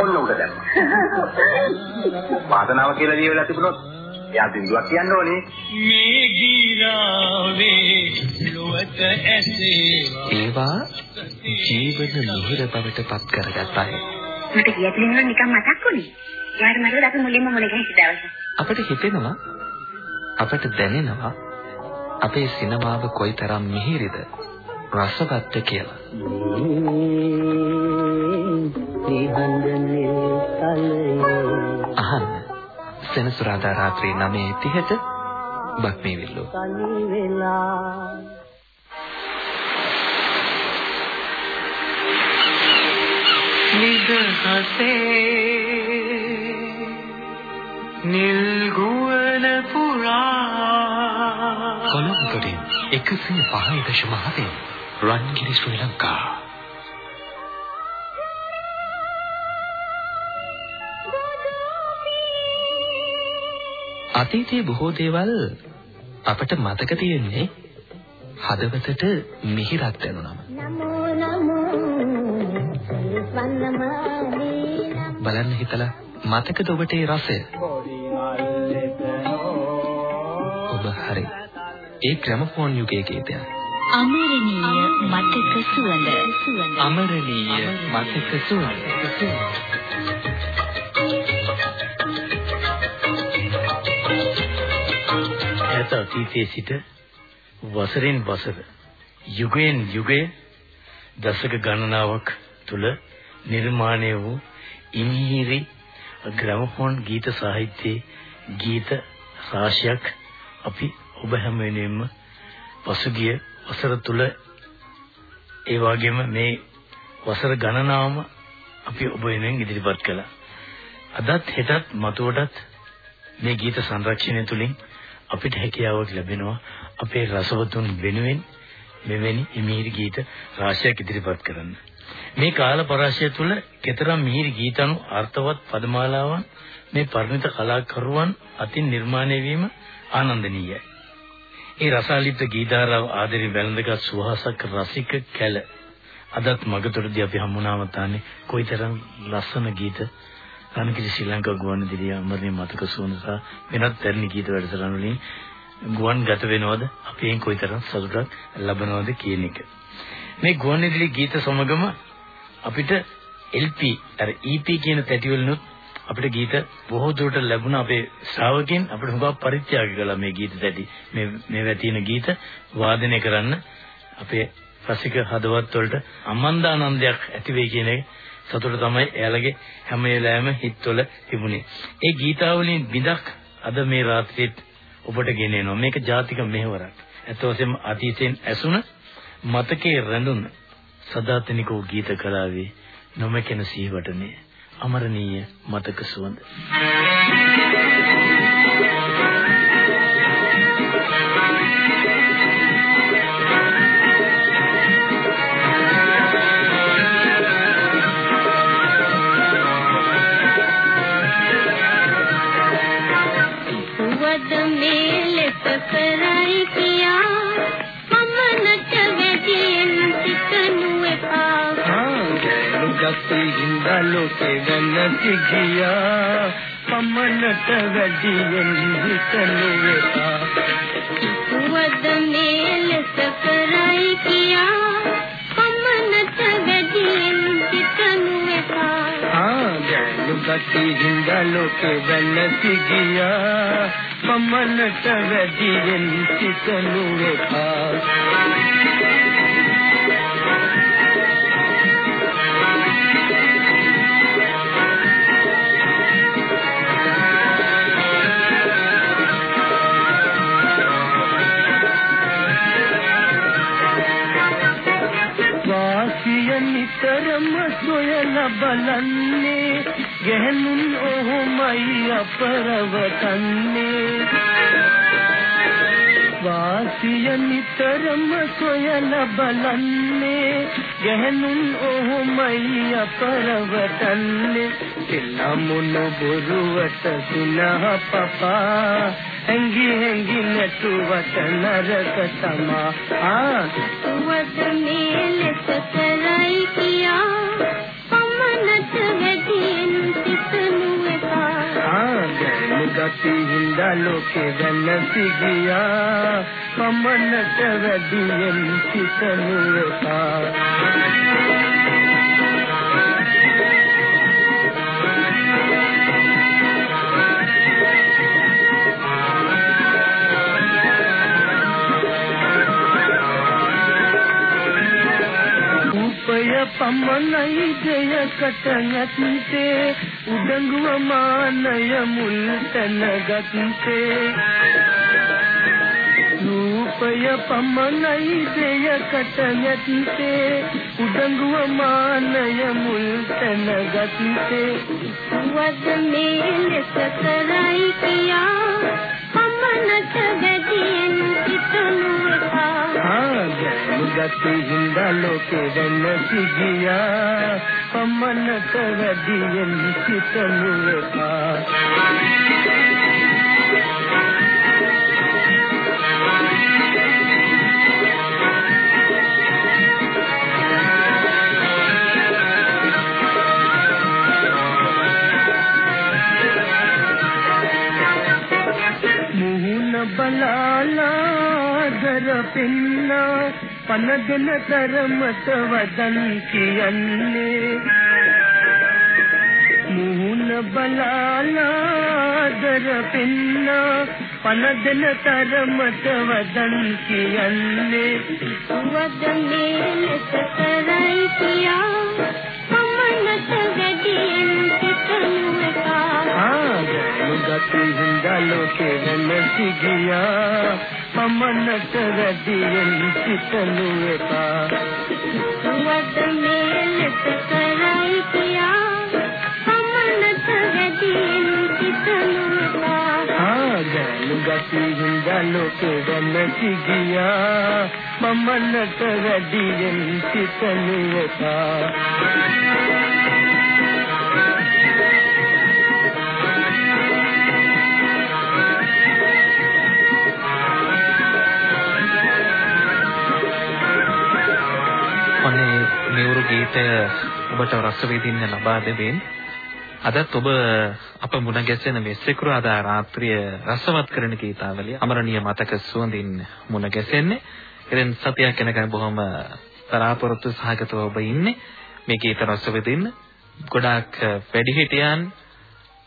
ඔන්න උඩ දැම්මා. වාසනාව කියලා ලියවිලා තිබුණොත් එයා බින්දුවක් කියන්න ඕනේ. මේ ගිරාවේ ලොවට ඇසේවා. ඒවා ජීවන මිහිර බවට පත් කරගත් අය. මට කියතිලින් නම් නිකන් මතක් වුණේ. යාර මට අපි මුලින්ම මුණ ගැහිච්ච දවස. අපිට හිතෙනවා අපට දැනෙනවා අපේ සිනමාව කොයිතරම් මිහිරිද රසවත්ද කියලා. අහන්න සෙනසුරාදා රාත්‍රී 9:30ට බක්මී විල්ලෝ. නිදහසේ නිල් ගුවන පුරා කොළඹින් 105.7 රන්ගිරි ශ්‍රී ලංකා අතීතයේ බොහෝ දේවල් අපට මතක තියෙන්නේ හදවතට මිහිරක් දැනුනම. බලන්න හිතලා මතකද ඔබට ඒ රසය? ඔබ හරි. ඒ ග්‍රැමෆෝන් යුගයේ ගීතයක්. අමරණීය මතක සුවඳ අමරණීය මතක සුවඳ. ඈත අතීතයේ සිට වසරෙන් වසර යුගයෙන් යුගය දශක ගණනාවක් තුල නිර්මාණය වූ ඉමිහිරි ග්‍රැමෆෝන් ගීත සාහිත්‍යයේ ගීත රාශියක් අපි ඔබ හැම වෙලෙම පසුගිය වසර තුල ඒ වගේම මේ වසර ගණනාවම අපි ඔබ වෙනුවෙන් ඉදිරිපත් කළා. අදත් හෙටත් මතුවටත් මේ ගීත සංරක්ෂණය තුලින් අපිට හැකියාවක් ලැබෙනවා අපේ රසවතුන් වෙනුවෙන් මෙවැනි මිහිරි ගීත රාශියක් ඉදිරිපත් කරන්න. මේ කාල පරාශය තුල කතරම් මිහිරි ගීතණු අර්ථවත් පදමාලාවන් මේ පරිණත කලාකරුවන් අතින් නිර්මාණය වීම ආනන්දනීයයි. ඒ රසාලිත ගීතාරාව ආදරේ වැළඳගත් සුහසක රසික කැල. අදත් මගතොරදී අපි හමුණාම තාන්නේ කොයිතරම් ලස්සන ගීත. රණකිරි ශ්‍රී ලංකා ගුවන්විදුලිය අමරණීය මතක සුවඳ වෙනත් පැරණි ගීත වැඩසටහන් වලින් ගුවන් ගත වෙනවද? අපි එයින් කොයිතරම් සතුටක් ලබනවද කියන එක. මේ ගුවන්විදුලි ගීත සමගම අපිට LP අර EP කියන තැටිවලිනුත් අපිට ගීත බොහෝ දුරට ලැබුණා අපේ ශ්‍රාවකයන් අපිට හුඟක් පරිත්‍යාග කළා මේ ගීත තැටි මේ මේ වැතින ගීත වාදනය කරන්න අපේ රසික හදවත් වලට අමන්දානන්දයක් ඇති වෙයි කියන එක සතුට තමයි එයාලගේ හැම වෙලාවෙම හිතවල තිබුණේ. ඒ ගීතාවලින් බිඳක් අද මේ රාත්‍රියේත් ඔබට ගෙනෙනවා. මේක ජාතික මෙහෙවරක්. ඇත්ත වශයෙන්ම අතීතයෙන් ඇසුණ මතකයේ රැඳුන සදාතනිකෝ ගීත කලාවේ නොමකෙන සීවටනේ අමරණීය මතක සුවඳ. ලෝකේ වෙනති ගියා පමණට වැඩියෙන් හිතනු එපා සුවද මේ ලෙස කරයි කියා මමනට වැඩියෙන් සිතනු එපා ආ ගැලු ගස්සේ හින්දා ලෝකේ වෙනති ගියා පමණට වැඩියෙන් හිතනු සොයලා බලන්නේ ගැහණුන් ඔහොමයි අපරවතන්නේ වාසිය නිතරම සොයලා බලන්නේ ගැහණුන් ඔහොමයි අපරවතන්නේ එළමුණ බොරුවට සිනහ පපා හැංගි හැංගි නැටුවට නරක තමා. ආ සුවද ගති හින්දා ලෝකේ වෙනසි ගියා පමණට වැඩියෙන් සිතනු එපා ಪಮನೈದೆಯ ಕಟನಕಂತೆ ಉದಂಗುವ ಮಾನಯ ಮುಲ್ತನಗಂತೆ ರೂಪಯ ಪಮನೈದೆಯ ಕಟನಕಂತೆ ಉದಂಗುವ ಮಾನಯ ಮುಲ್ತನಗಂತೆ ವದ ಮೇಲೆ ಸತರೈ ಕಿಯಾ ಪಮನ ಜಗದಿಯನ್ನು ಕಿತನು हाँ කරයි කියා පමණට වැඩියෙන් සිතනු එපා ආ ගති හින්දා ලෝකේ වෙනසි ගියා පමණට වැඩියෙන් සිතනු එපා මුහුණ බලාලා දර පෙන්න පනගෙන තරමට වදන් කියන්නේ මුහුණ බලාලා දර පෙන්න පනගෙන තරමට වදන් කියන්නේ වද මේ ලෙස කරයි කියා පමණට වැඩියෙන් සිතනු එපා ගති හින්දා ලෝකේ වෙනසි ගියා පමණට වැඩියෙන් සිතනු එපා වද මේ ලෙස කරයි කියා පමණට වැඩියෙන් සිතනු එපා ගති හින්දා ලෝකේ වෙනසි ගියා. පමණට වැඩියෙන් සිතනු එපා මෙවුරු ගීතය ඔබට රස විඳින්න ලබා දෙමින් අදත් ඔබ අප මුණ ගැසෙන මේ සිකුරාදා රාත්‍රිය රසවත් කරන ගීතාවලිය අමරණීය මතක සුවඳින් මුණ ගැසෙන්නේ. ඉතින් සතියක් යනකම් බොහොම තරාපොරොත්තු සහගතව ඔබ ඉන්නේ මේ ගීත රස විඳින්න. ගොඩාක් වැඩිහිටියන්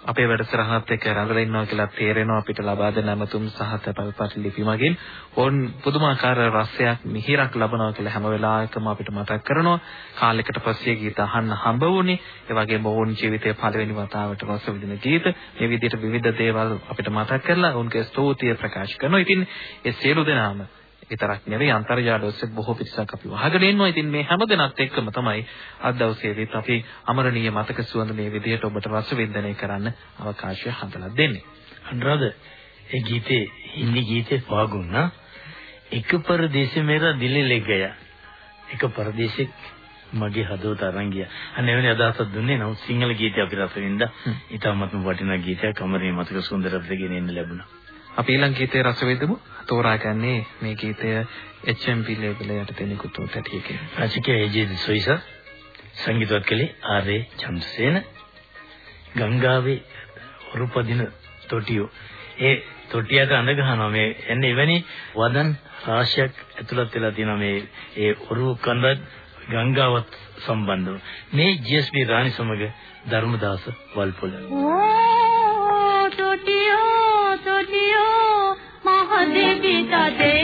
අපේ වැඩසටහනත් එක්ක රැඳලා ඉන්නවා කියලා තේරෙනවා. අපිට ලබා දෙන අමතුම් සහ තැපල්පත් ලිපි මගින් ඕන් පුදුමාකාර රසයක් මිහිරක් ලබනවා කියලා හැම වෙලාවකම අපිට මතක් කරනවා. කාලයකට පස්සේ ගීත අහන්න හම්බ වුණේ. ඒ වගේම ඕන් ජීවිතයේ පළවෙනි වතාවට රස විඳින ගීත. මේ විදිහට විවිධ දේවල් අපිට මතක් කරලා ඔවුන්ගේ ස්තුතිය ප්‍රකාශ කරනවා. ඉතින් ඒ සියලු දෙනාම විතරක් නෙවෙයි අන්තර්ජාල ඔස්සේ බොහෝ පිරිසක් අපි වහගෙන ඉන්නවා. ඉතින් මේ හැමදෙනත් එක්කම තමයි අද දවසේදීත් අපි අමරණීය මතක සුවඳ මේ විදිහට ඔබට රස වින්දනය කරන්න අවකාශය හදලා දෙන්නේ. අනුරාධ ඒ ගීතේ හින්දි ගීතේ පාගුණා එක පරදේශ මෙර දිලි ලෙ ගයා. එක පරදේශෙක් මගේ හදවත අරන් ගියා. අනේවනේ අදහසක් දුන්නේ නම් සිංහල ගීතය අපි රසවින්දා. ඊටමත්ම වටිනා ගීතයක් අමරණීය මතක සුන්දරත්වයෙන් එන්න ලැබුණා. අපි ඊළඟ ගීතේ රස විඳමු. තෝරාගන්නේ මේ ගීතය HMP ලේබල් යටතේ නිකුත් වූ තැටියකින්. රචකයා ඒජේ සොයිසා සංගීතවත් කළේ ආරේ චන්ද්‍රසේන ගංගාවේ උරුපදින තොටියෝ. ඒ තොටියට අඳ ගහනවා මේ එන්නේ එවැනි වදන් රාශියක් ඇතුළත් වෙලා තියෙනවා මේ ඒ උරු කඳ ගංගාවත් සම්බන්ධව. මේ GSB රාණි සමග ධර්මදාස වල්පොල महादेविता दे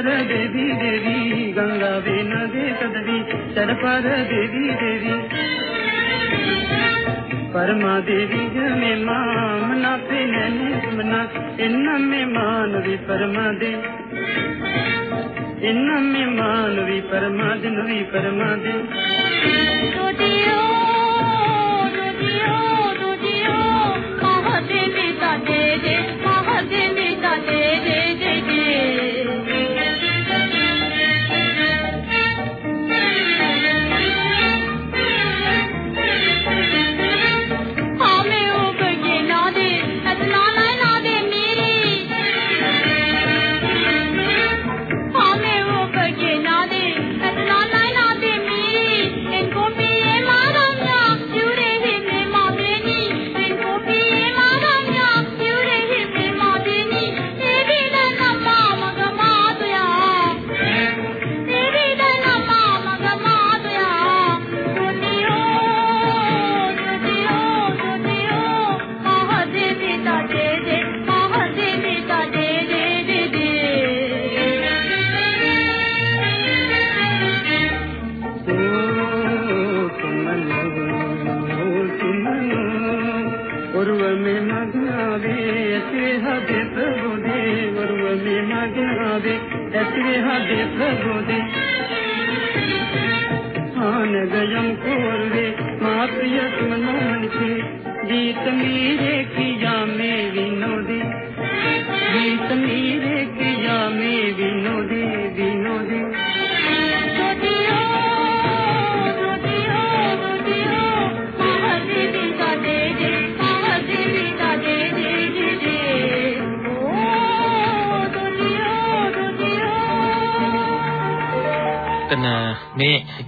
චරපර දේවි දේවි ගංගාවේ නදී තදවි චරපර දේවි දේවි පරමා දේවි ජනේ මාමනා පෙනනේ මනා එන්නම්මේ මානවි පරමා දේ එන්නම්මේ මානවි පරමා දේ පරමා දේ Rodeo, rodeo,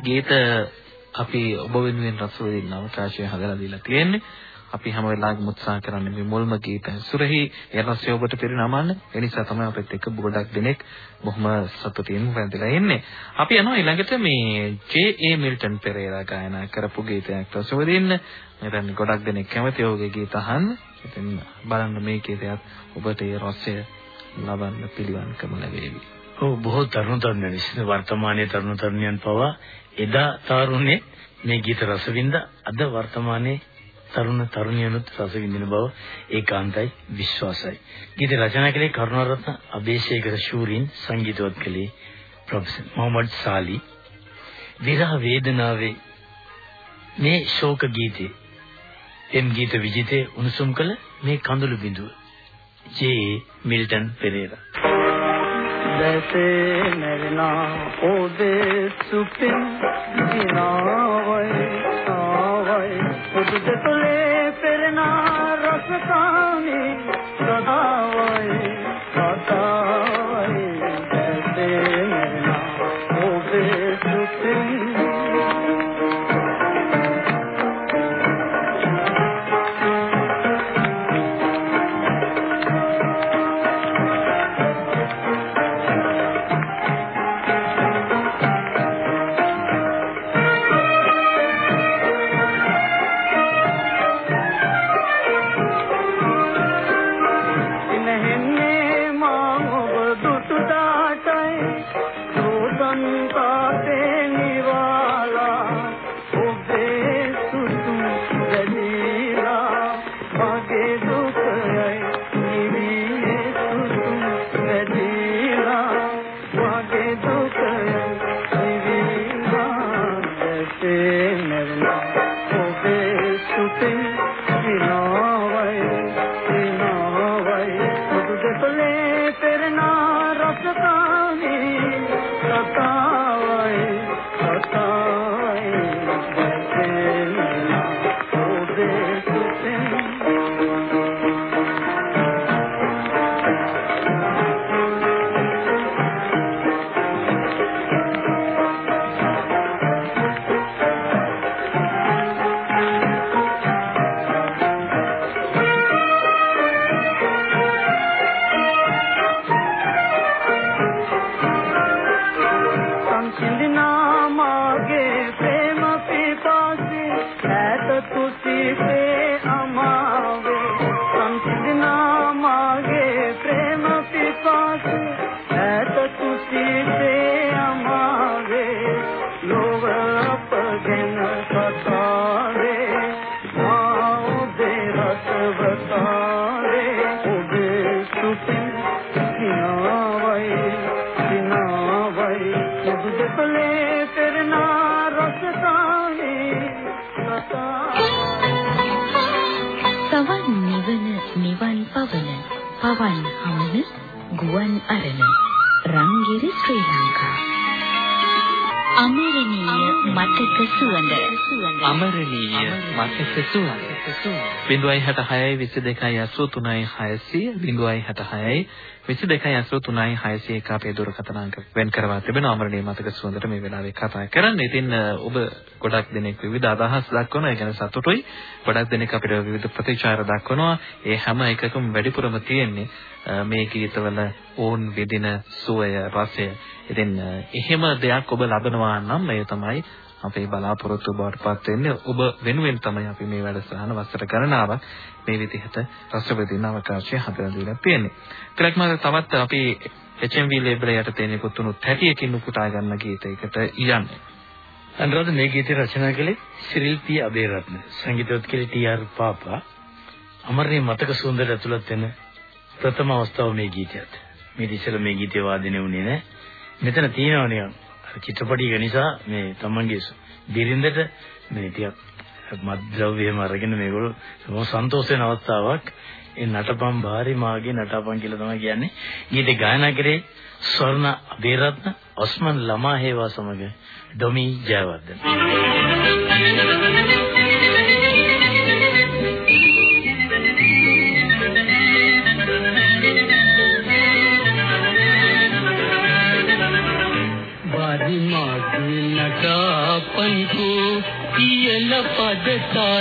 ගීත අපි ඔබ වෙනුවෙන් රස විඳින්න අවකාශය හදලා දීලා තියෙන්නේ. අපි හැම වෙලාවෙම උත්සාහ කරන්නේ මේ මුල්ම ගීත සුරහි ඒ රසය ඔබට පිරිනමන්න. ඒ නිසා තමයි අපිත් එක්ක ගොඩක් දෙනෙක් බොහොම සතුටින් වැඳලා ඉන්නේ. අපි යනවා ඊළඟට මේ ජේ.ඒ. මිල්ටන් පෙරේරා ගායනා කරපු ගීතයක් රස විඳින්න. මම හිතන්නේ ගොඩක් දෙනෙක් කැමති ඔහුගේ ගීත අහන්න. ඉතින් බලන්න මේ ගීතයත් ඔබට ඒ රසය ලබන්න පිළිවන්කම ලැබේවි. ඔව් බොහෝ තරුණ තරුණයන් විශේෂ වර්තමානයේ තරුණ තරුණියන් පවා එදා තරුණේ මේ ගීත රස විඳ අද වර්තමානයේ තරුණ තරුණියනුත් රස විඳින බව ඒකාන්තයි විශ්වාසයි. ගීත රචනා කළේ කරුණාරත්න අබේසේකර ශූරින් සංගීතවත් කළේ ප්‍රොෆෙසර් මොහමඩ් සාලි. විරහ වේදනාවේ මේ ශෝක ගීතේ එම් ගීත විජිතේ උණුසුම් කළ මේ කඳුළු බිඳුව ජේ මිල්ටන් පෙරේරා දැසේ නැරිනා ඕදේ සුපින් දිනාවයි ආවයි පුදුජතෝ ගුවන් අරණ රංගිරි ශ්‍රී ලංකා. අමරණීය මතක සුවඳ. අමරණීය මතක සුවඳ. 066 22 83 600 066 22 83 601 අපේ දුරකථන අංක වෙන් කරවා තිබෙනවා අමරණීය මතක සුවඳට මේ වෙලාවේ කතා කරන්න. ඉතින් ඔබ ගොඩක් දෙනෙක් විවිධ අදහස් දක්වනවා. ඒ ගැන සතුටුයි. ගොඩක් දෙනෙක් අපිට විවිධ ප්‍රතිචාර දක්වනවා. ඒ හැම එකකම වැඩිපුරම තියෙන්නේ මේ ගීතවල ඕන් විදින සුවය රසය. ඉතින් එහෙම දෙයක් ඔබ ලබනවා නම් ඒ තමයි අපේ බලාපොරොත්තු බවට පත් වෙන්නේ ඔබ වෙනුවෙන් තමයි අපි මේ වැඩසටහන වසර ගණනාවක් මේ විදිහට රස විඳින අවකාශය හදලා දීලා තියෙන්නේ. ඊළඟ මාස තවත් අපි HMV ලේබල් යටතේ නිකුත්ුණු 30කින් උපුටා ගන්න ගීතයකට යන්නේ. අනුරාධ මේ ගීතය රචනා කළේ සිරිල් පී අබේරත්න සංගීතවත් කළේ ටී.ආර්. පාපා අමරණීය මතක සුන්දර ඇතුළත් වෙන ප්‍රථම අවස්ථාව මේ ගීතයත් මේ ඉතිසල මේ ගීතය වාදනය වුණේ නැහැ මෙතන තියෙනවා නිකන් අර චිත්‍රපටියක නිසා මේ තමන්ගේ බිරිඳට මේ ටිකක් මත්ද්‍රව්‍යම අරගෙන මේගොල්ලෝ බොහොම සන්තෝෂ වෙන අවස්ථාවක්. ඒ නටපම් භාරි මාගේ නටපම් කියලා තමයි කියන්නේ. ගීතේ ගායනා කරේ ස්වර්ණ අබේරත්න ඔස්මන් ළමා හේවා සමග ඩොමි ජයවර්ධන. बारी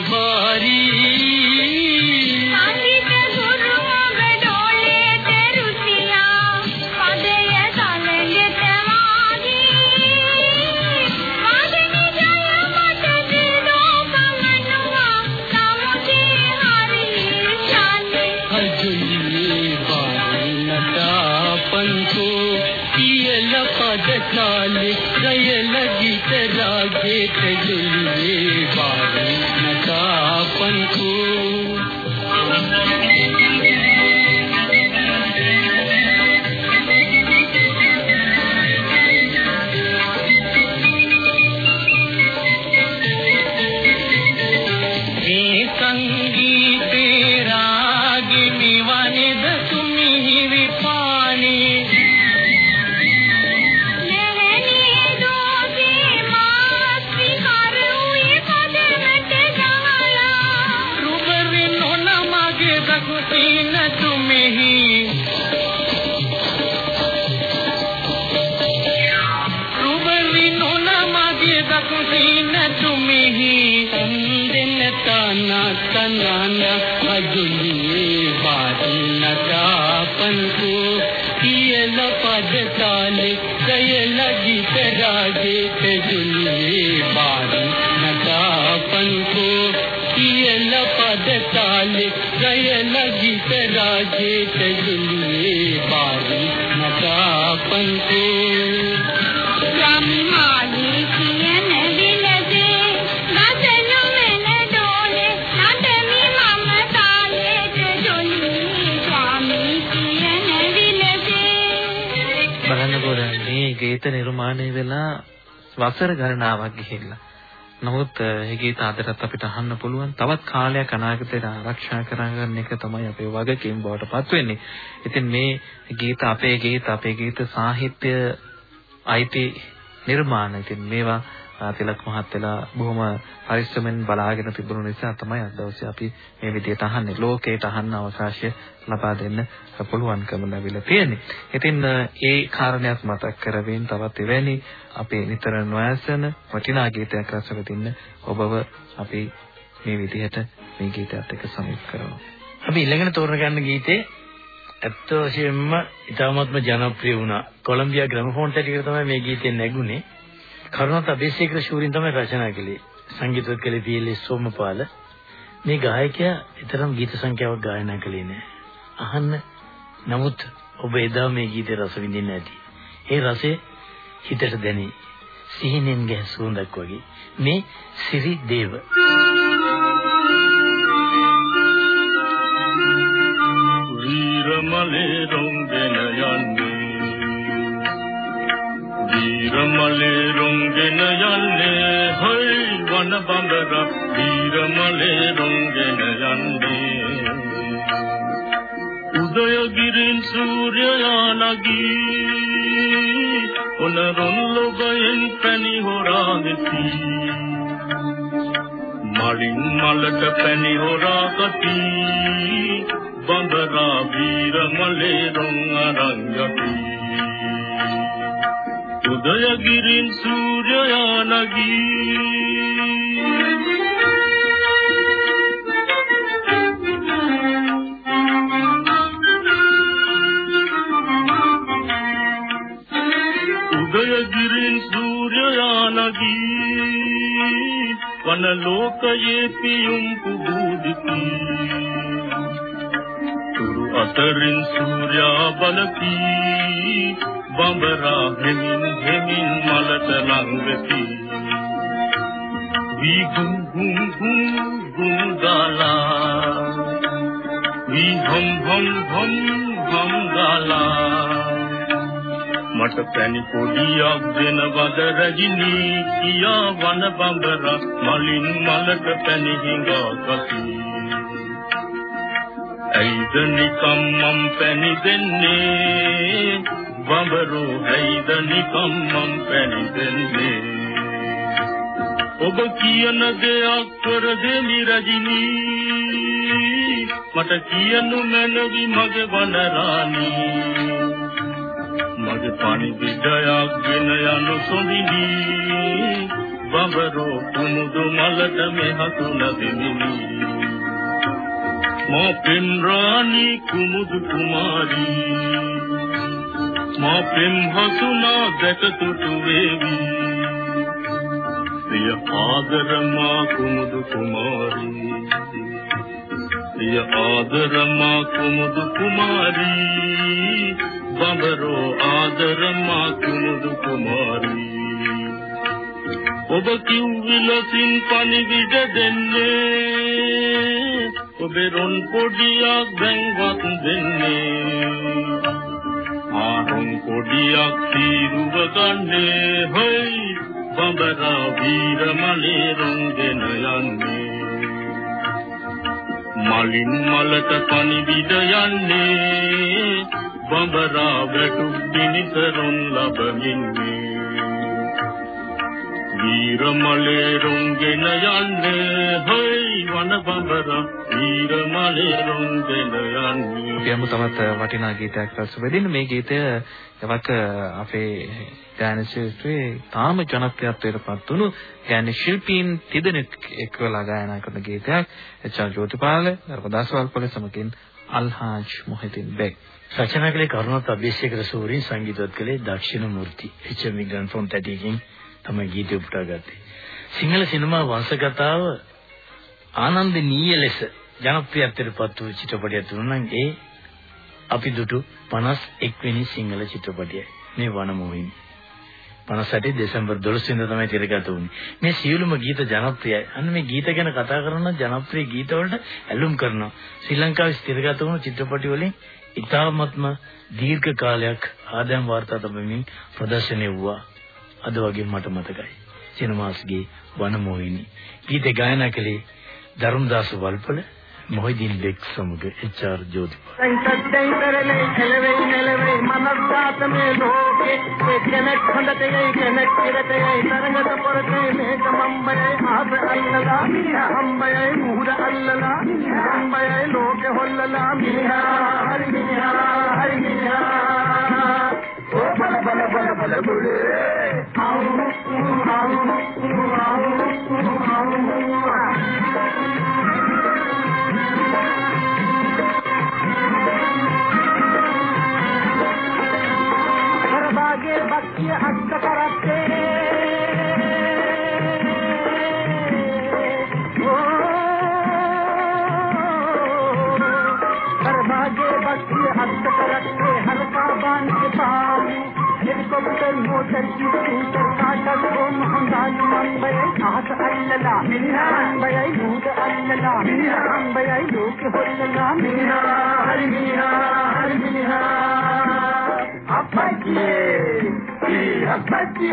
भा गीत राजे ते बारी। नगापन को कियल गीत राजे ते बारी। नगापन को ගීත නිර්මාණය වෙලා වසර ගණනාවක් ගිහිල්ලා. නමුත් මේ ගීත අදටත් අපිට අහන්න පුළුවන්. තවත් කාලයක් අනාගතයට ආරක්ෂා කරගන්න එක තමයි අපේ වගකීම් බවට පත් වෙන්නේ. ඉතින් මේ ගීත අපේ ගීත අපේ ගීත සාහිත්‍ය අයිති නිර්මාණ. ඉතින් මේවා තිලක් මහත්තයලා බොහොම පරිස්සමෙන් බලාගෙන තිබුණු නිසා තමයි අද දවසේ අපි මේ විදිහට අහන්නේ. ලෝකයට අහන්න අවකාශය ලබා දෙන්න පුළුවන්කම ලැබිලා තියෙන්නේ. ඉතින් ඒ කාරණයක් මතක් කරගෙන තවත් එවැනි අපේ නිතර නොයසන වටිනා ගීතයක් රස විඳින්න ඔබව අපි මේ විදිහට මේ ගීතයත් එක්ක සමීප කරනවා. අපි ඊළඟට තෝරගන්න ගීතේ ඇත්ත වශයෙන්ම ඉතාමත්ම ජනප්‍රිය වුණා. කොලොම්බියා ග්‍රැමෆෝන් ටෙලිකට තමයි මේ ගීතේ නැගුණේ. කරුණාත අබේසේකර ශූරින් තමයි රචනා කළේ. සංගීතවත් කළේ පීඑල්එස් සෝමපාල. මේ ගායකයා ඊතරම් ගීත සංඛ්‍යාවක් ගායනා කළේ නෑ. අහන්න නමුත් ඔබ එදා මේ ගීතේ රස විඳින්න ඇති. ඒ රසය හිතට දැනේ. සිහිනෙන් ගැහ සුවඳක් වගේ. මේ සිරි දේව. වීරමලේ වීරමලේ රොංගෙන යන්නේ හොයි වන බඹර වීරමලේ රොංගෙන යන්නේ උදයගිරින් සූර්යයා නගී ඔන රොල්ලොබයෙන් පැණි හොරා ගෙති මලින් මලට පැණි හොරා ගති බඹරා වීරමලේ රොං අරන් යති උදයගිරින් සූර්යයා නගී උදයගිරින් සූර්යයා නගී වන ලෝකයේ පියුම් පුබුදිති. තුරු අතරින් සූර්යා බලති බඹරා හෙමින් හෙමින් මලට ලංවෙති වී ගුම් ගුම් ගුම් ගුම් ගාලා වී හම් හම් හම් හම් ගාලා. මට පැණි පොඩියක් දෙනවද රජිනී කියා වන බඹර මලින් මලට පැණි හිඟා කසි ඇයිද නිකම් මම් පැණි දෙන්නේ බඹරෝ ඇයිද නිකම් මම් පැණි දෙන්නේ ඔබ කියන දෙයක් කර දෙමි රජිනී. මට කියනු මැනවි මගේ වනරාණී. මගේ පණිවිඩයක් ගෙන යනු සොඳිනි. බඹරෝ කුමුදු මලට මෙහතුන දෙමිනි මා පෙම් රාණි කුමුදු කුමාරී. මා පෙම් හසුනා දැක තුටු වේවි. සිය ආදර මා කුමුදු කුමාරී. සිය ආදර මා කුමුදු කුමාරී. බඹරෝ ආදර මා කුමුදු කුමාරී. ඔබ කිව්විලසින් පණිවිඩ දෙන්නේ ඔබේ රොන් පොඩියක් දැන්වත් දෙන්නේ. ආහොන් පොඩියක් තීරුව ගන්නේ හොයි බඹරා වීරමලේ රොන්ගෙන යන්නේ. මලින් මලට පණිවිඩ යන්නේ බඹරා වැටු දිනිසරුන් ලබමින්නේ වීරමලේ රුංගෙන යන්නේ හොයි වන බඹරා වීරමලේ රුංගෙන යන්නේ අපි යමු තවත් වටිනා ගීතයක් රස වෙදින්න මේ ගීතය එවක අපේ ගායන ශිල්පී තාම ජනප්‍රියත්වයට පත් වුණු ගායන ශිල්පීන් තිදෙනෙක් එක්වලා ගායනා කරන ගීතයක් එච්.ආර්. ජෝතිපාල නර්මදාස් වල්පොල සමගින් අල්හාජ් මොහිදින් බෙක් රචනා කළේ කරුණාත් අබේසේකර සූරින් සංගීතවත් කළේ දක්ෂිණ මූර්ති එච්.එම්. ග්‍රැන්ෆෝන් තැටිකින් තමයි ගීතය උපුටා ගත්තේ. සිංහල සිනමා වංශකතාව ආනන්දනීය ලෙස ජනප්‍රියත්වයට පත් වූ චිත්‍රපටයක් තුනනම් ඒ අපි දුටු 51 වෙනි සිංහල චිත්‍රපටයයි. මේ වනමෝහිනී. 58 දෙසැම්බර් 12 වෙනිදා තමයි තිරගත වුනේ. මේ සියලුම ගීත ජනප්‍රියයි. අන්න මේ ගීත ගැන කතා කරන ජනප්‍රිය ගීත වලට ඇලුම් කරනවා. ශ්‍රී ලංකාවේ තිරගත වුණු චිත්‍රපටි වලින් ඉතාමත්ම දීර්ඝ කාලයක් ආදායම් වාර්තා තබමින් ප්‍රදර්ශනය වුණා. අද වගේ මට මතකයි. සිනමාස්ගේ වනමෝහිනී. ගීත ගායනා කළේ ධර්මදාස වල්පල මොහිදින් බෙක් සමග එච්.ආර්. ජෝතිපා සත්‍යයි කරලේ කෙලවෙයි නෙලවෙයි මනස්ගාතමේ ලෝකේ ඒ කෙනෙක් හොඳටයි කෙනෙක් ඉරටයි තරඟට පොරතේ මේක මම්බයයි ආස අල්ලලා හම්බයයි මුහුද අල්ලලා හම්බයයි ලෝකෙ හොල්ලලා මිනිහා හරි මිනිහා හරි මිනිහා ඕ බල බල බල බල බුලේ ආවු ආවු ආවු ආවු भक्ति हस्त करते। सर्वागे भक्ति हस्त करते, हर का बान के पानी हेलिकॉप्टर मोटर की स्कूटर काटा ओम हंगाली अंबय घास अल्लला। मीना अंबय भूत अल्लला। मीना अंबय लोक होल्लला। Meena Hari Meena Thank you.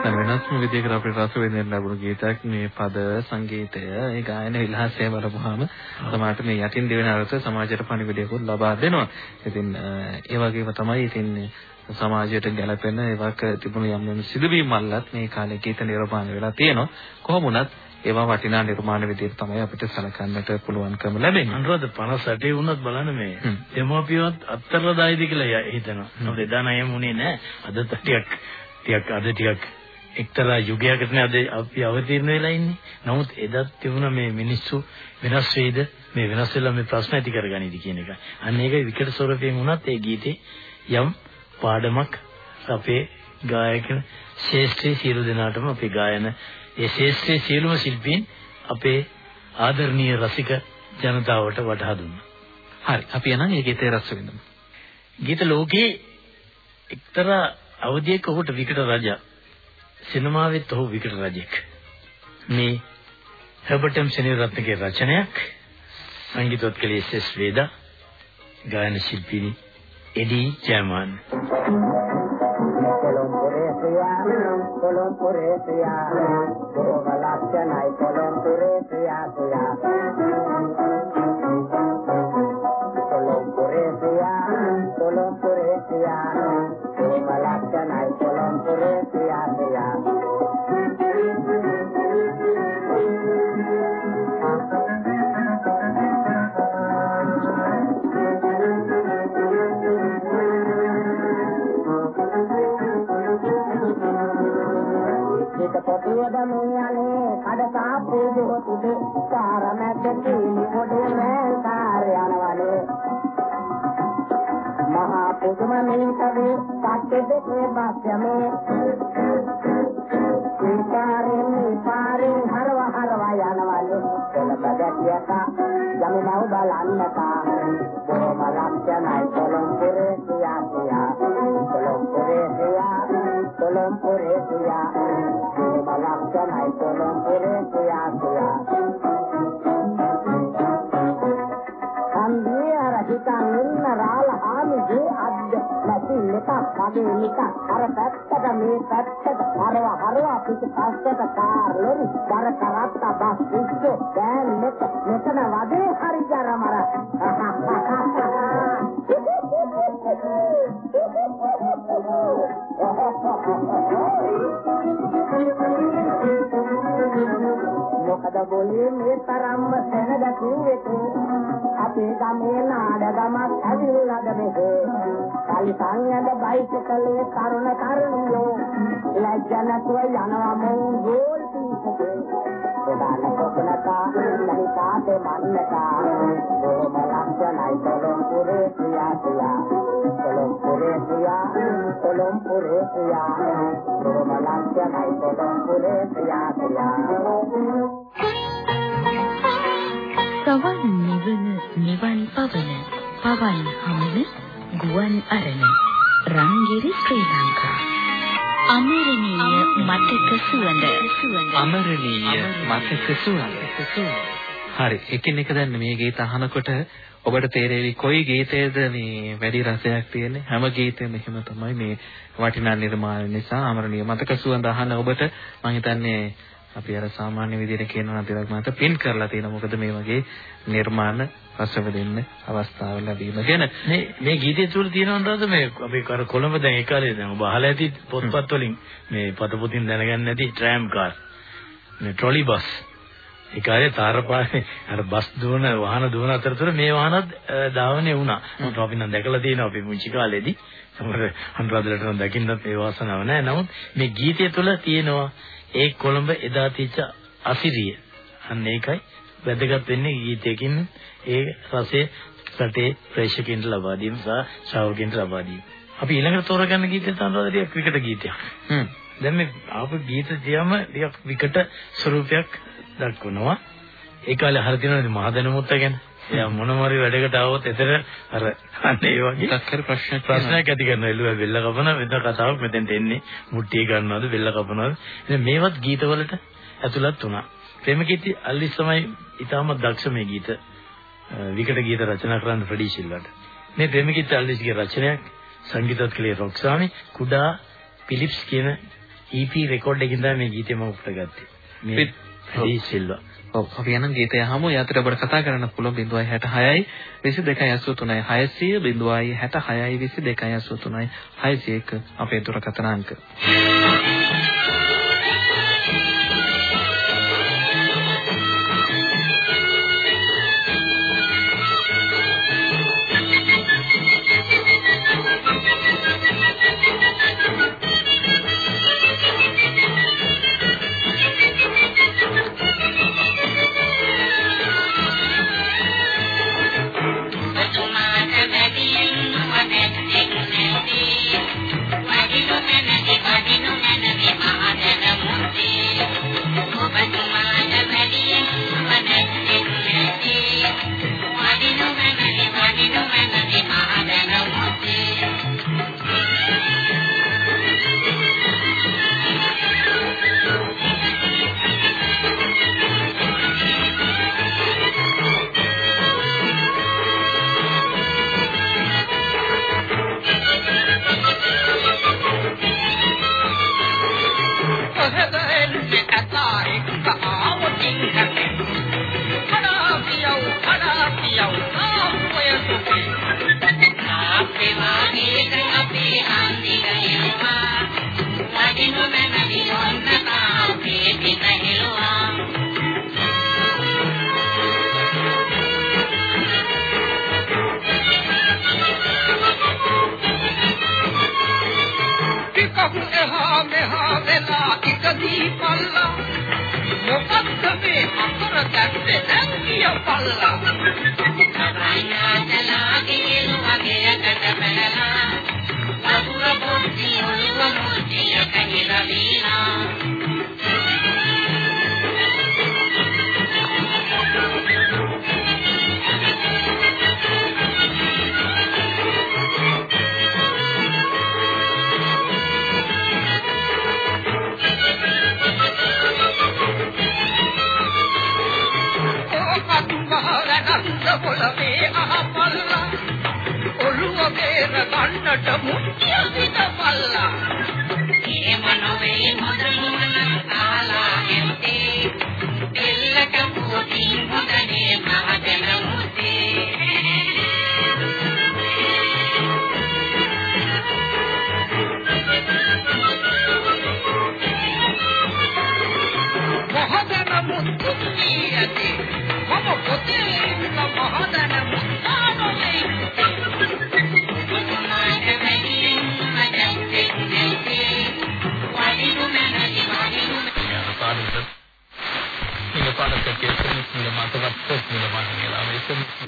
වෙනස්ම විදිහකට අපිට රස විඳින්න ලැබුණු ගීතයක් මේ පද සංගීතය ඒ ගායන විලාසය බලපුවාම සමහරට මේ යටින් දෙවෙන අර්ථ සමාජයට පණිවිඩයකුත් ලබා දෙනවා. ඉතින් ඒ වගේම තමයි ඉතින් සමාජයට ගැළපෙන ඒවක තිබුණු යම් යම් සිදුවීම් අල්ලත් මේ කාලේ ගීත නිර්මාණය වෙලා තියෙනවා. කොහොම වුණත් ඒවා වටිනා නිර්මාණ විදිහට තමයි අපිට සැලකන්නට පුළුවන්කම ලැබෙන්නේ. අනුරාධ 58 වුණත් බලන්න මේ දෙමාපියවත් අත්තරලා දායිද කියලා හිතනවා. මොකද එදා නම් එහෙම උනේ නැහැ. අද ටිකක් ටිකක් අද ටිකක් එක්තරා යුගයකට නේ අද අපි අවතීර්ණ වෙලා ඉන්නේ. නමුත් එදත් තිබුණා මේ මිනිස්සු වෙනස් වෙයිද මේ වෙනස් වෙලා මේ ප්‍රශ්න ඇති කරගනිද කියන එක. අන්න ඒක විකට ස්වරූපයෙන් වුණත් ඒ ගීතේ යම් පාඩමක් අපේ ගායක ශේෂ්ත්‍රී සියලු දෙනාටම අපේ ගායන ඒ ශේෂ්ත්‍රී සියලුම ශිල්පීන් අපේ ආදරණීය රසික ජනතාවට වටහා දුන්නා. හරි අපි එනම් මේ ගීතේ රස විඳමු. ගීත ලෝකේ එක්තරා අවධියක ඔහුට විකට රජා සිනමාවෙත් ඔහු විකට රජෙක්. මේ හර්බර්ටම් සෙනෙවිරත්නගේ රචනයක් සංගීතවත් කලේ එස්.එස්. වේදා ගායන ශිල්පිනී එඩි ජයමාන් මේ අනේ කඩසා පූජෝ තුදේ කාරමැද කීනි පොඩේ මෑ කාර්ය යනවලේ මහා පුදුම මේ කවේ පත්තේ දෙකේ බස්යමේ. පාරෙන් පාරෙන් හරව හරව යනවලු. පෙළපදැකියක යමිනව බලන්නකා. බොහොම ලක්ෂණයි කොළඹුරේ සියා සියා කොළඹුරේ සියා කොළඹුරේ සියා බොහොම ලක්ෂණයි කොළඹුරේ සියා සියා කන්දියේ අර හිතන් ඉන්න රාල ආමිගේ අද්ද නැති එකක් වගේ නිකන් අර පැත්තට මේ පැත්තට හරව හරව පිට පස්සට කාර් ලොරි දර කරත්ත බස් විශ්ව දැන් මෙත මෙතන වගේ හරි ජරමර මොකද બોලේ මේ තරම්ම සැනද කිව්වෙත් අපේ ගමේ නාඩගමක් ඇවිල්ලාද මෙහෙ? කලි සංයද බයිසිකලේ තරුණ තරුණියෝ ලැජ්ජ නැතුව යනවා මොන් ගෝල් පීසකේ ප්‍රධාන කොකනකා ලහිතාතේ මන්නකා බොහොම ලක්ෂණයි තොලොම් පුරේ ප්‍රියා ප්‍රියා තොලොම් පුරේ ප්‍රියා තොලොම් පුරේ ප්‍රියා බොහොම ලක්ෂණයි තොලොම් පුරේ ප්‍රියා ප්‍රියා සවන් නිවන නිවන් පවන පවන් හමන ගුවන් අරණ රංගිරි ශ්‍රී ලංකා අමරණීය මතක සුවඳ අමරණීය මතක සුවඳ. හරි එකිනෙක දැන් මේ ගීත අහනකොට ඔබට තේරෙවි කොයි ගීතයේද මේ වැඩි රසයක් තියෙන්නේ? හැම ගීතෙම එහෙම තමයි මේ වටිනා නිර්මාණ නිසා අමරණීය මතක සුවඳ අහන ඔබට මම හිතන්නේ අපි අර සාමාන්‍ය විදිහට කියනවා නම් ටිකක් මත පින් කරලා තියෙනවා මොකද මේ වගේ නිර්මාණ රසවිඳින්න අවස්ථාව ලැබීම ගැන. මේ මේ ගීතය තුල තියෙනවද මේ අපි අර කොළඹ දැන් ඒ කාලේ දැන් ඔබ අහලා ඇති පොත්පත් වලින් මේ පත පොතින් දැනගන්න නැති ට්‍රෑම් කාර් මේ ට්‍රොලි බස් ඒ කාලේ තාරපාරේ අර බස් දුවන වාහන දුවන අතරතුර මේ වාහනත් ධාවනය වුණා. මොකද අපි නම් දැකලා තියෙනවා අපි මුංචි කාලේදී. සමහර අනුරාධපුරට නම් දකින්නත් ඒ වාසනාව නැහැ. නමුත් මේ ගීතය තුළ තියෙනවා ඒ කොළඹ එදා තිච්ච අසිරිය. අන්න ඒකයි වැදගත් වෙන්නේ ගීතයකින් ඒ රසය රටේ ප්‍රේක්ෂකයන්ට ලබා දීම සහ ශ්‍රාවකයන්ට ලබා දීම. අපි ඊළඟට තෝරගන්න ගීතය තමයි ටිකක් විකට ගීතයක්. හ්ම්. දැන් මේ ආපු ගීත දියම ටිකක් විකට ස්වරූපයක් දක්වනවා. ඒ කාලේ අහලා තියෙනවනේ මහදැනමුත්ත ගැන. එයා මොනම හරි වැඩකට ආවොත් එතන අර අන්න ඒ වගේ තක්කර ප්‍රශ්නයක් ප්‍රශ්නයක් ඇති කරනවා. එළුව බෙල්ල කපන වෙන කතාවක් මෙතෙන්ට එන්නේ මුට්ටිය ගන්නවද? බෙල්ල කපනවද? ඉතින් මේවත් ගීතවලට ඇතුළත් වුණා. ප්‍රේමකීර්ති අල්ලිස් තමයි ඊටමත් දක්ෂ මේ ගීත විකට ගීත රචනා කරන්න ෆ්‍රෙඩි සිල්වට. මේ ප්‍රේමකීර්ති අල්ලිස්ගේ රචනයක් සංගීතවත් කලේ රොක්සාමි කුඩා පිලිප්ස් කියන EP රෙකෝඩ් එකකින් තමයි මේ ගීතය මම උපුට ගත්තේ. මේ ෆ්‍රෙඩි සිල්වා ඔව් අපි යන ගීතය අහමු. යතර ඔබට කතා කරන්න පුළුවන් 066යි 2283යි 600 066යි 2283යි 601 අපේ දුරකථන අංක. කවුද හා මෙහා වෙලා එකදී පල්ලා මොකද්ද මේ අතර දැක්කේ නැතිය පල්ලා කවයදලා කියන වගේකට බැලලා වතුර පොන්ති ඔළුව මුට්ටියක ගිරවිලා පොළවේ අහපල්ලා ඔළුව බේර ගන්නට මුට්ටිය පිටපල්ලා එහෙම නොවේ මොදුමුණ කාලා එම්ටි දෙල්ලක පොටින් හොදනේ මහදෙන මුටි මහදෙන මුට්ටිය ඇති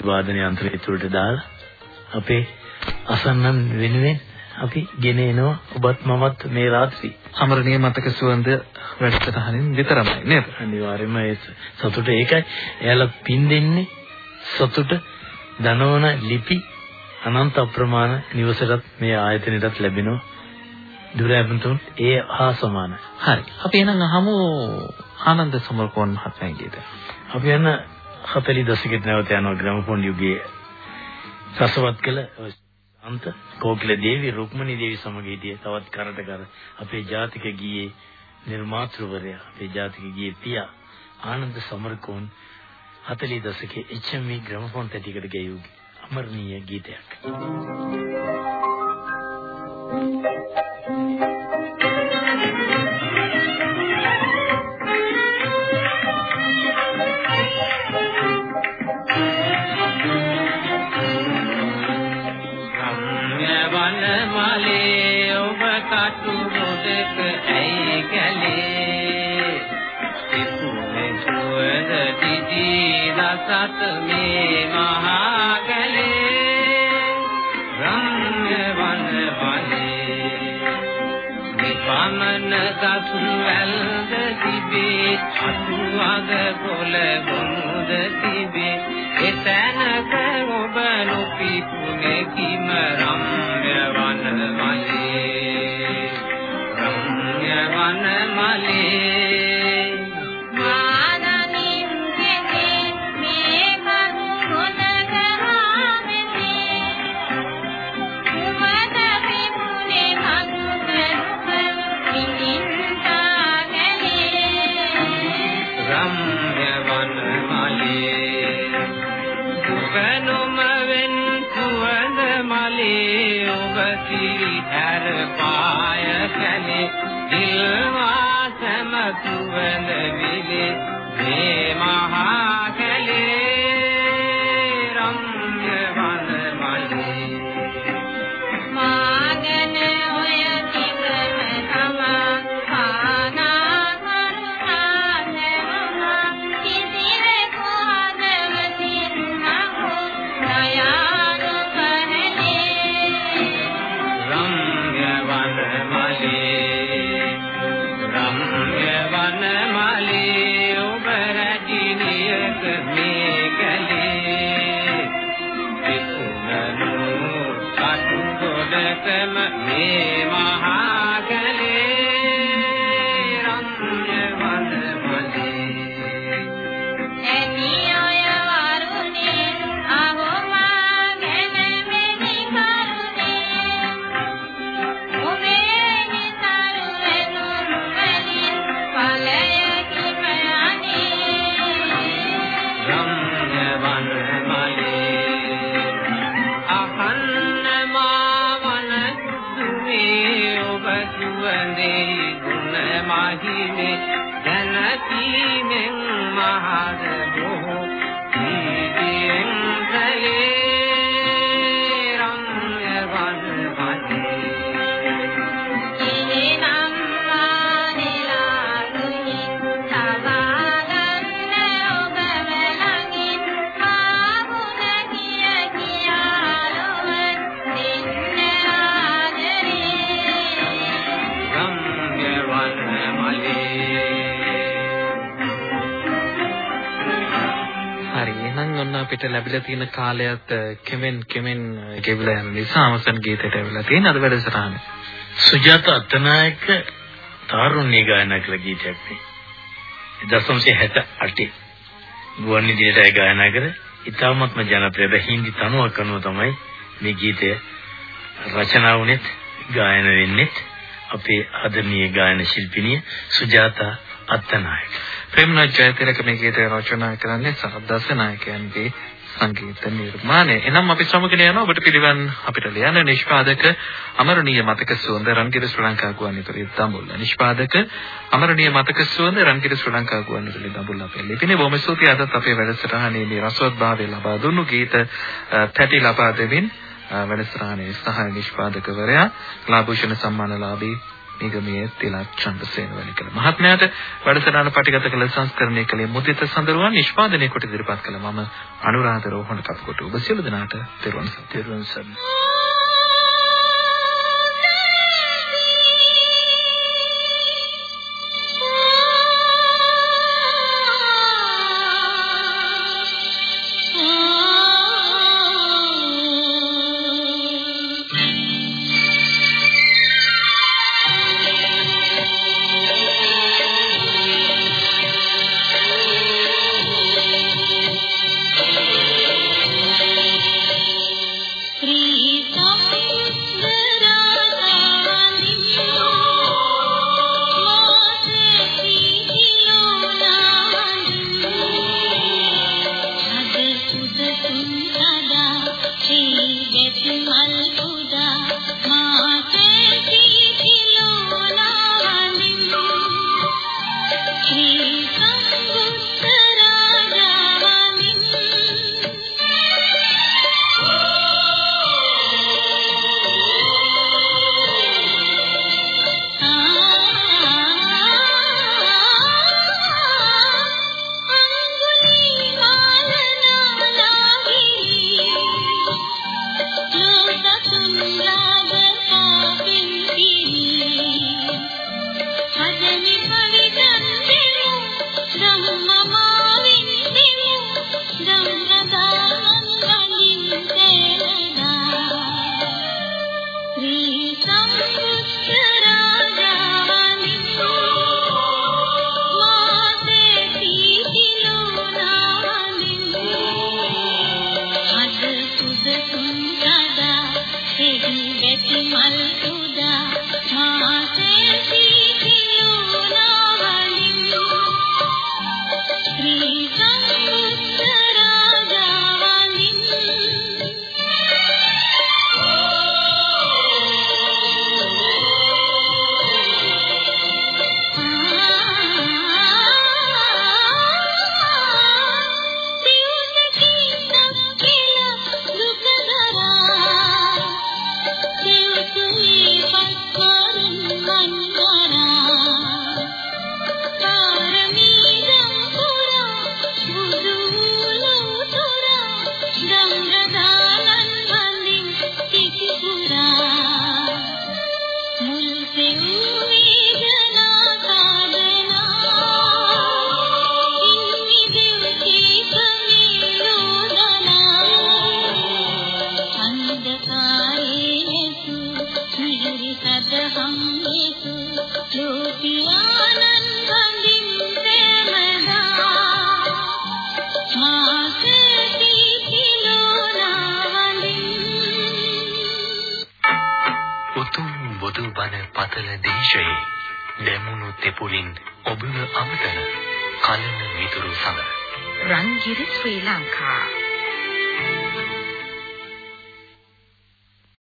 වාදන යන්ත්‍රය තුළට දාලා අපේ අසන්නන් වෙනුවෙන් අපි ගෙන එනවා ඔබත් මමත් මේ රාත්‍රී අමරණීය මතක සුවඳ වැඩසටහනින් විතරමයි නේද? අනිවාර්යයෙන්ම ඒ සතුට ඒකයි. එයාලා පින් දෙන්නේ සතුට දනවන ලිපි අනන්ත අප්‍රමාණ නිවසටත් මේ ආයතනයටත් ලැබෙනවා. දුරැබන්තුන් ඒ හා සමානයි. හරි. අපි එහෙනම් අහමු ආනන්ද සමරකෝන් මහත්මයාගේ ගීත. අපි යන 40 දශකෙත් නැවත යනවා ග්‍රැමෆෝන් යුගයේ රසවත් කළ අන්ත කෝකිල දේවි රුක්මනී දේවි සමග හිටියේ තවත් කරට කර අපේ ජාතික ගීයේ නිර්මාතෘවරයා අපේ ජාතික ගීයේ පියා ආනන්ද සමරකෝන් 40 දශකයේ HMV ග්‍රැමෆෝන් තැටියකට ගැයූ අමරණීය ගීතයක්. කටු දිදී රසත් මේ මහා ගැලේ රම්‍ය වන වනේ විපමන දසුන් වැල්ද තිබේ අතුවද පොළ ගොමුද තිබේ එතැනක ඔබ නොපිපුනේ කිම රම්‍ය වන වනේ වන මලේ ගොඩකම මේ මහා අපිට ලැබිලා තියෙන කාලයත් කෙමෙන් කෙමෙන් ගෙවිලා යන නිසා අවසන් ගීතයට ඇවිල්ලා තියෙන අද වැඩසටහන. සුජාත අත්තනායක තාරුණ්‍ය ගායනා කළ ගීතයක් මේ. 1968 ගුවන් විදුලියට ගායනා කර ඉතාමත්ම ජනප්‍රිය හින්දි තනුවක් අනුව තමයි මේ ගීතය රචනා වුනේත් ගායන වෙන්නේත් අපේ ආදරණීය ගායන ශිල්පිනිය සුජාතා අත්තනායක. ප්‍රේමනාත් ජයතිලක මේ ගීතය රචනා කරන්නේ සරදස නායකයන්ගේ සංගීත නිර්මාණය. එනම් අපි සමගින යන ඔබට පිළිවන් අපිට ලියන නිෂ්පාදක අමරණීය මතක සුවඳ රන්ගිර ශ්‍රී ලංකා ගුවන්විදුලි දඹුල්ල. නිෂ්පාදක අමරණීය මතක සුවඳ රන්ගිර ශ්‍රී ලංකා ගුවන්විදුලි දඹුල්ල අපේ ලිපිනේ බොහොම ස්තුතියි අදත් අපේ වැඩසටහනේ මේ රසවත්භාවය ලබා දුන්නු ගීත අ, තැටි ලබා දෙමින් අ, වැඩසටහනේ සහාය නිෂ්පාදකවරයා ලාභූෂණ සම්මානලාභී නිගමයේ තිලක් චන්ද්‍රසේන වැනිකල මහත්මයාට වැඩසටහන පටිගත කළ සංස්කරණය කළේ මුදිත සඳරුවන් නිෂ්පාදනය කොට ඉදිරිපත් කළ මම අනුරාධ රෝහණ කප්කොට ඔබ සියලු දෙනාට තෙරුවන් සරණයි.